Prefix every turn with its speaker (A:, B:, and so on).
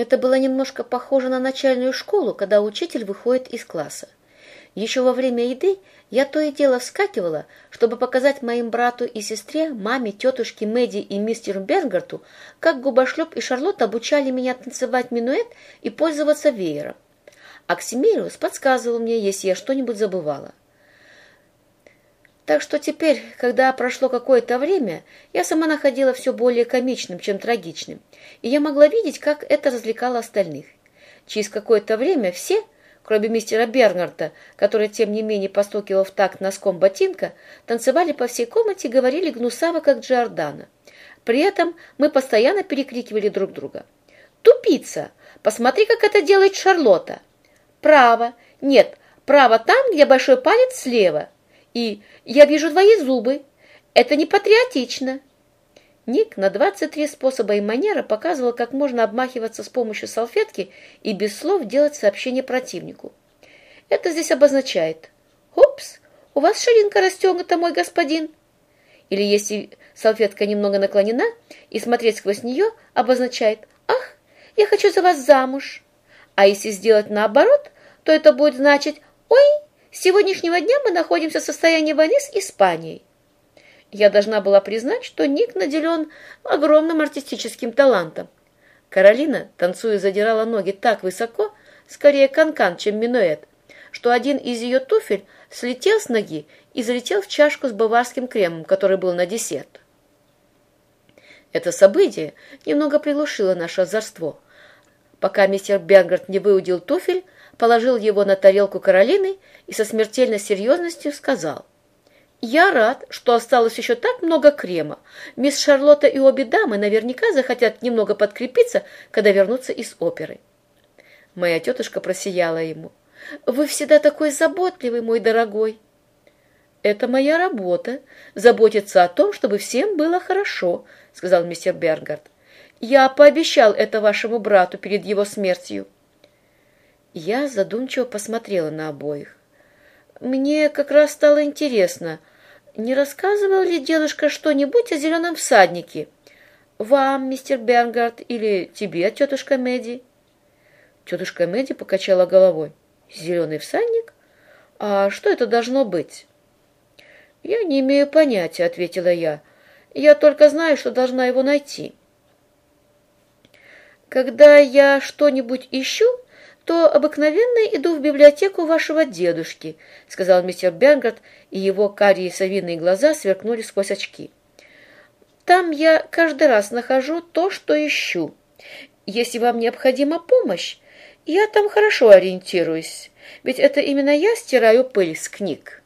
A: Это было немножко похоже на начальную школу, когда учитель выходит из класса. Еще во время еды я то и дело вскакивала, чтобы показать моим брату и сестре, маме, тетушке Мэдди и мистеру Бернгарту, как Губошлеп и Шарлотта обучали меня танцевать минуэт и пользоваться веером. Аксимириус подсказывал мне, если я что-нибудь забывала. Так что теперь, когда прошло какое-то время, я сама находила все более комичным, чем трагичным, и я могла видеть, как это развлекало остальных. Через какое-то время все, кроме мистера Бернарда, который, тем не менее, постукивал в такт носком ботинка, танцевали по всей комнате и говорили гнусаво, как Джордана. При этом мы постоянно перекрикивали друг друга. «Тупица! Посмотри, как это делает Шарлотта!» «Право! Нет, право там, где большой палец слева!» И «Я вижу твои зубы! Это не патриотично!» Ник на 23 способа и манера показывал, как можно обмахиваться с помощью салфетки и без слов делать сообщение противнику. Это здесь обозначает «Упс, у вас ширинка расстегнута, мой господин!» Или если салфетка немного наклонена и смотреть сквозь нее обозначает «Ах, я хочу за вас замуж!» А если сделать наоборот, то это будет значить «Ой, с сегодняшнего дня мы находимся в состоянии войны с Испанией. Я должна была признать, что Ник наделен огромным артистическим талантом. Каролина, танцуя, задирала ноги так высоко, скорее канкан, -кан, чем минуэт, что один из ее туфель слетел с ноги и залетел в чашку с баварским кремом, который был на десерт. Это событие немного приглушило наше озорство. Пока мистер Бенгард не выудил туфель, положил его на тарелку Каролины и со смертельной серьезностью сказал. «Я рад, что осталось еще так много крема. Мисс Шарлотта и обе дамы наверняка захотят немного подкрепиться, когда вернутся из оперы». Моя тетушка просияла ему. «Вы всегда такой заботливый, мой дорогой!» «Это моя работа — заботиться о том, чтобы всем было хорошо», — сказал мистер Бергард. «Я пообещал это вашему брату перед его смертью». Я задумчиво посмотрела на обоих. Мне как раз стало интересно, не рассказывал ли дедушка что-нибудь о зеленом всаднике? Вам, мистер Бернгард, или тебе, тетушка Мэдди? Тетушка Мэдди покачала головой. Зеленый всадник? А что это должно быть? Я не имею понятия, ответила я. Я только знаю, что должна его найти. Когда я что-нибудь ищу, то обыкновенно иду в библиотеку вашего дедушки», — сказал мистер Бернгард, и его карие совиные глаза сверкнули сквозь очки. «Там я каждый раз нахожу то, что ищу. Если вам необходима помощь, я там хорошо ориентируюсь, ведь это именно я стираю пыль с книг».